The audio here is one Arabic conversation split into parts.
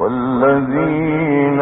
والذين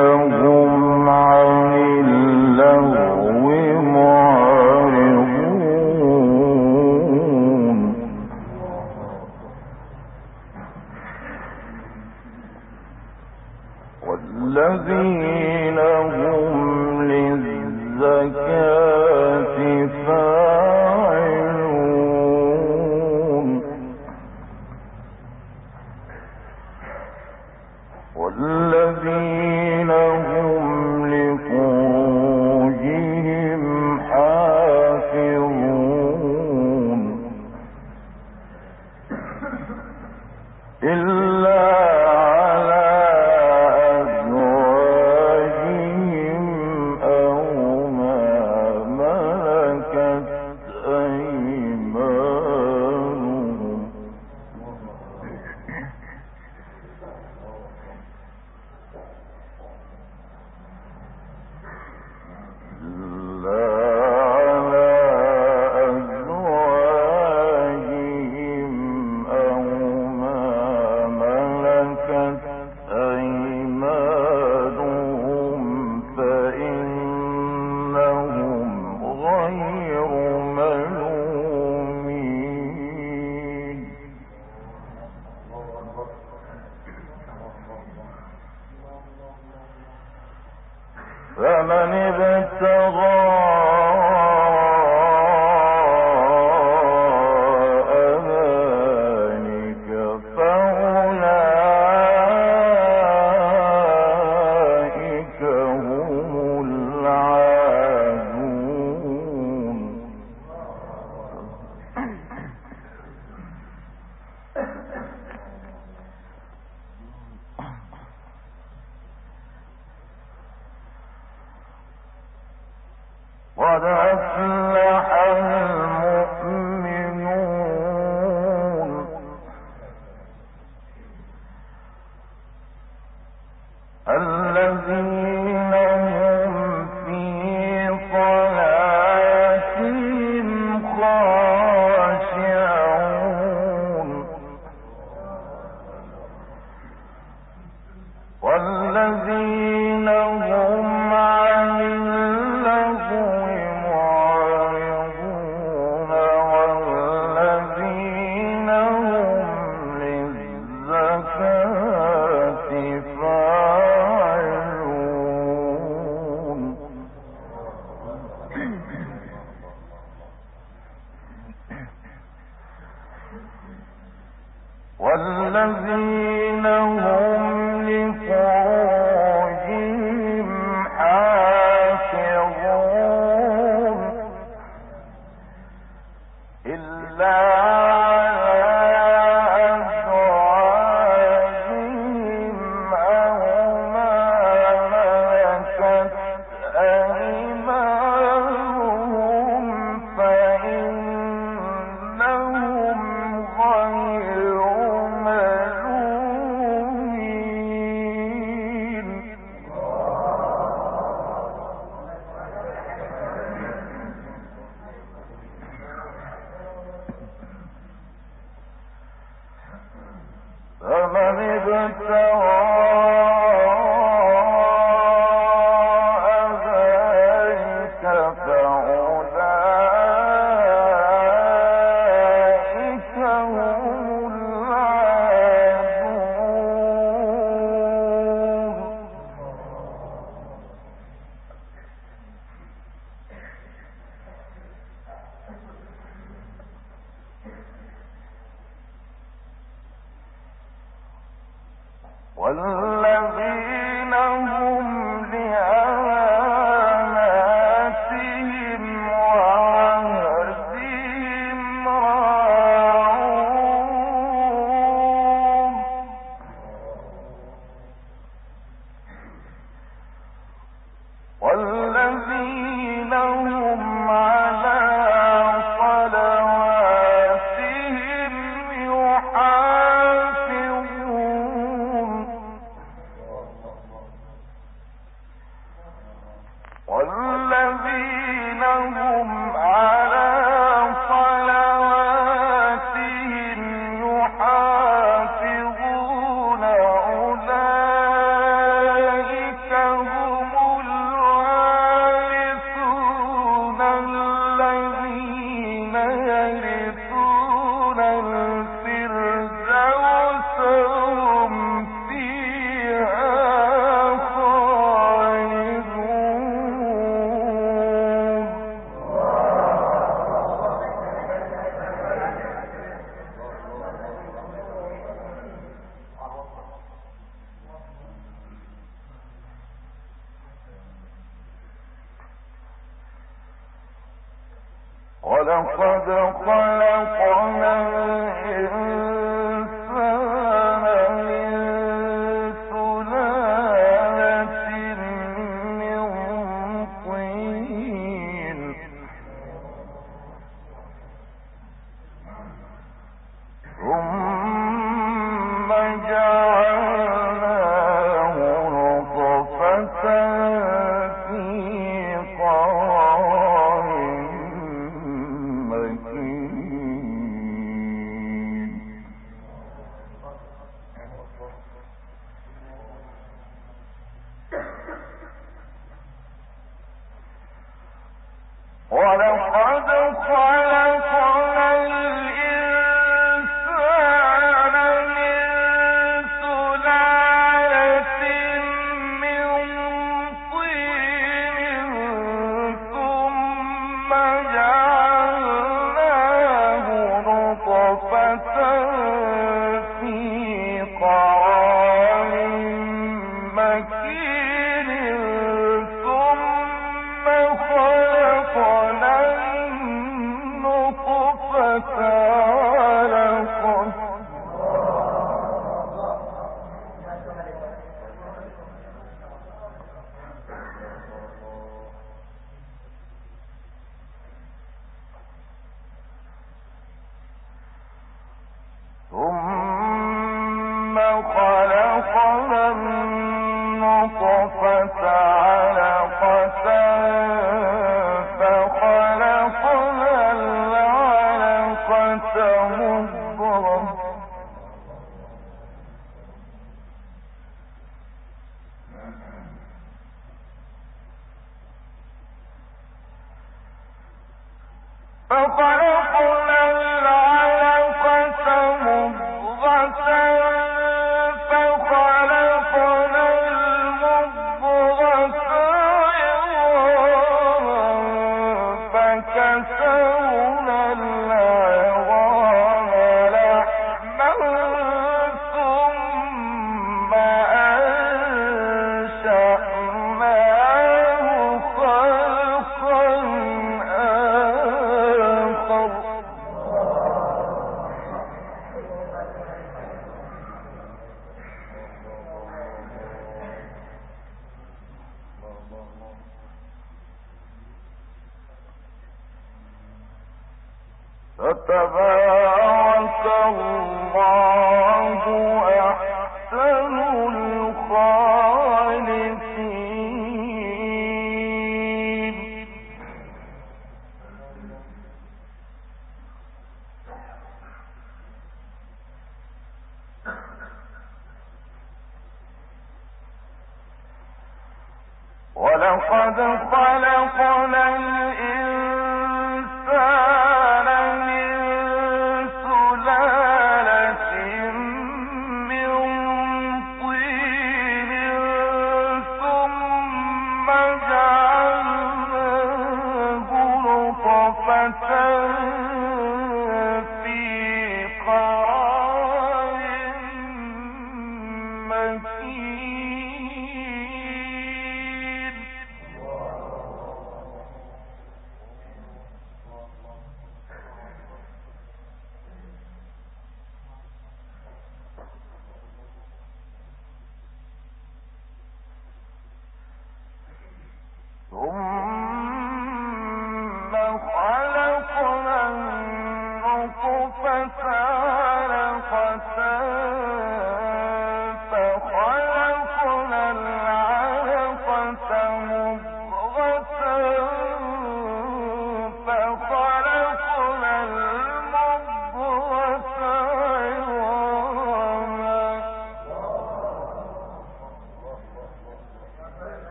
ولقد خلقنا الإنسان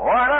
Order!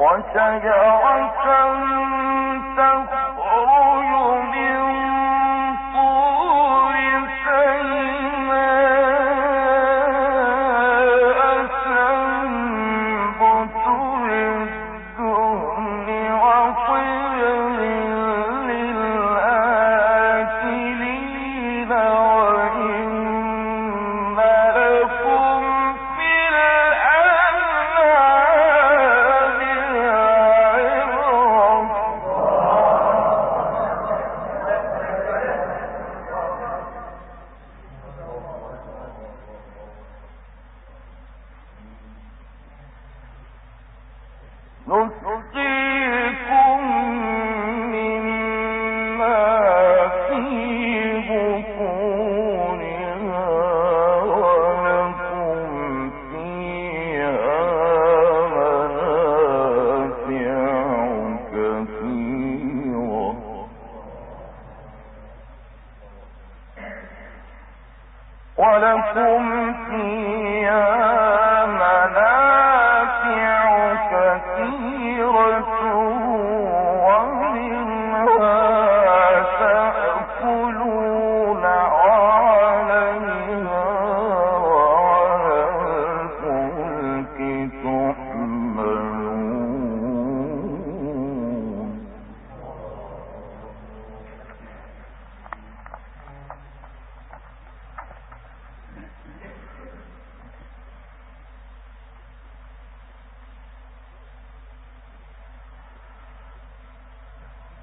يريد أن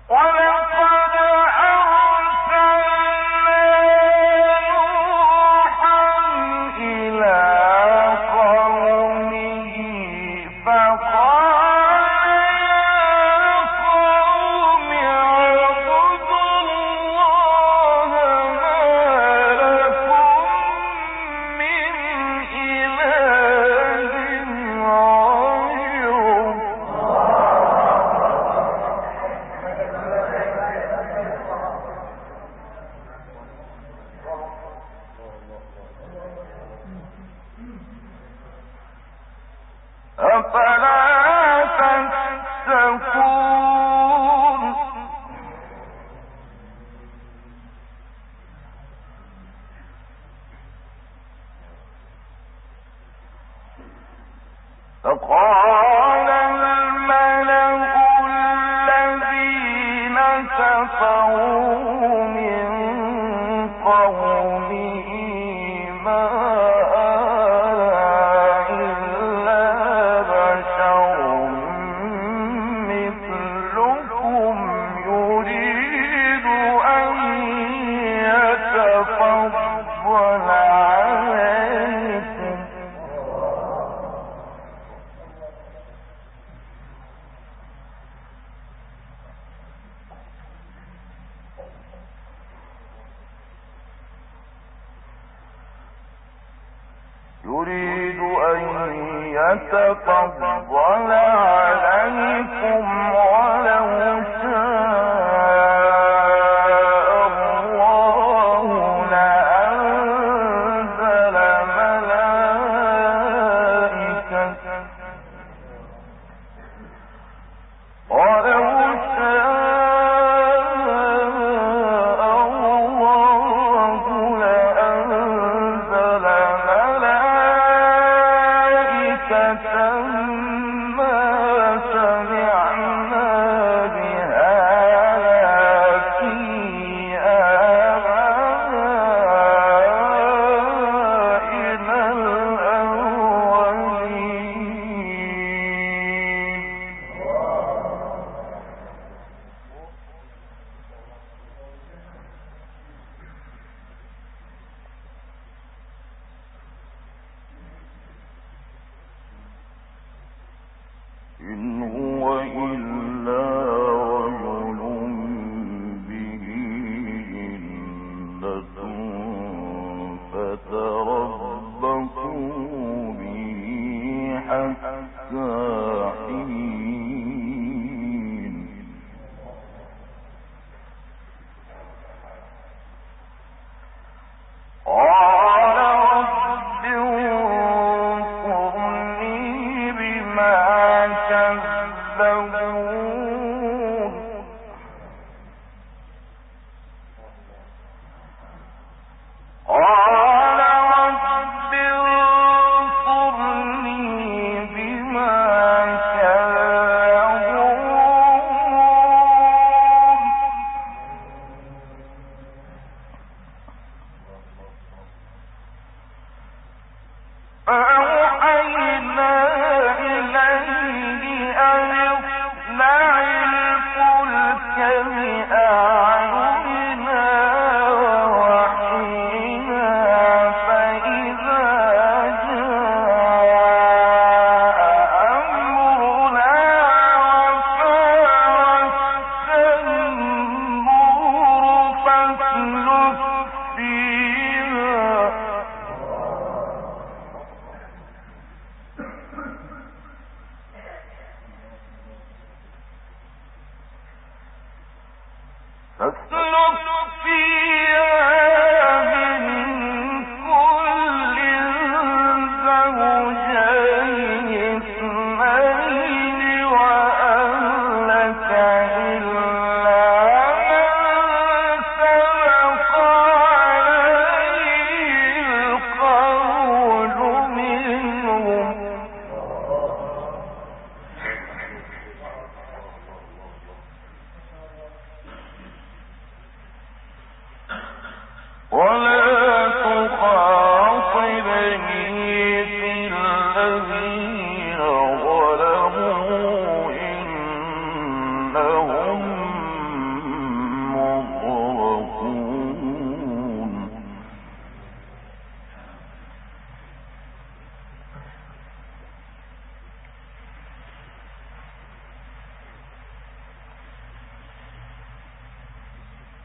Why يريد أن يتفضل عليكم فاسلك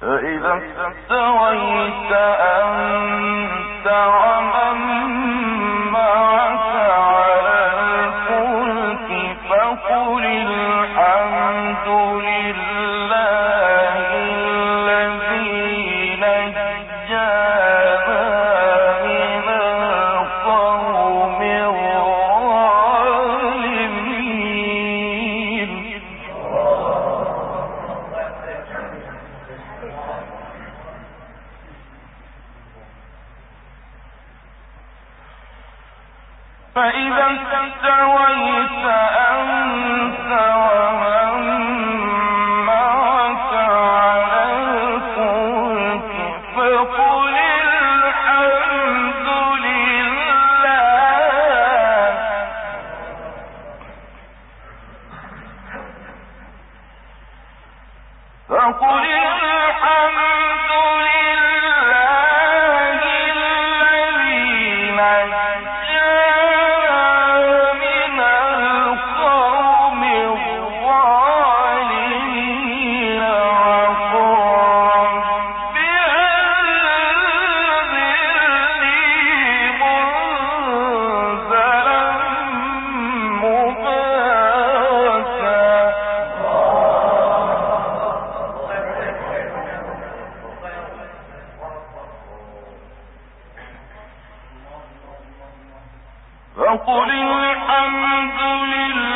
فإذا استويت أنت ومن أَوْ صدق الله العظيم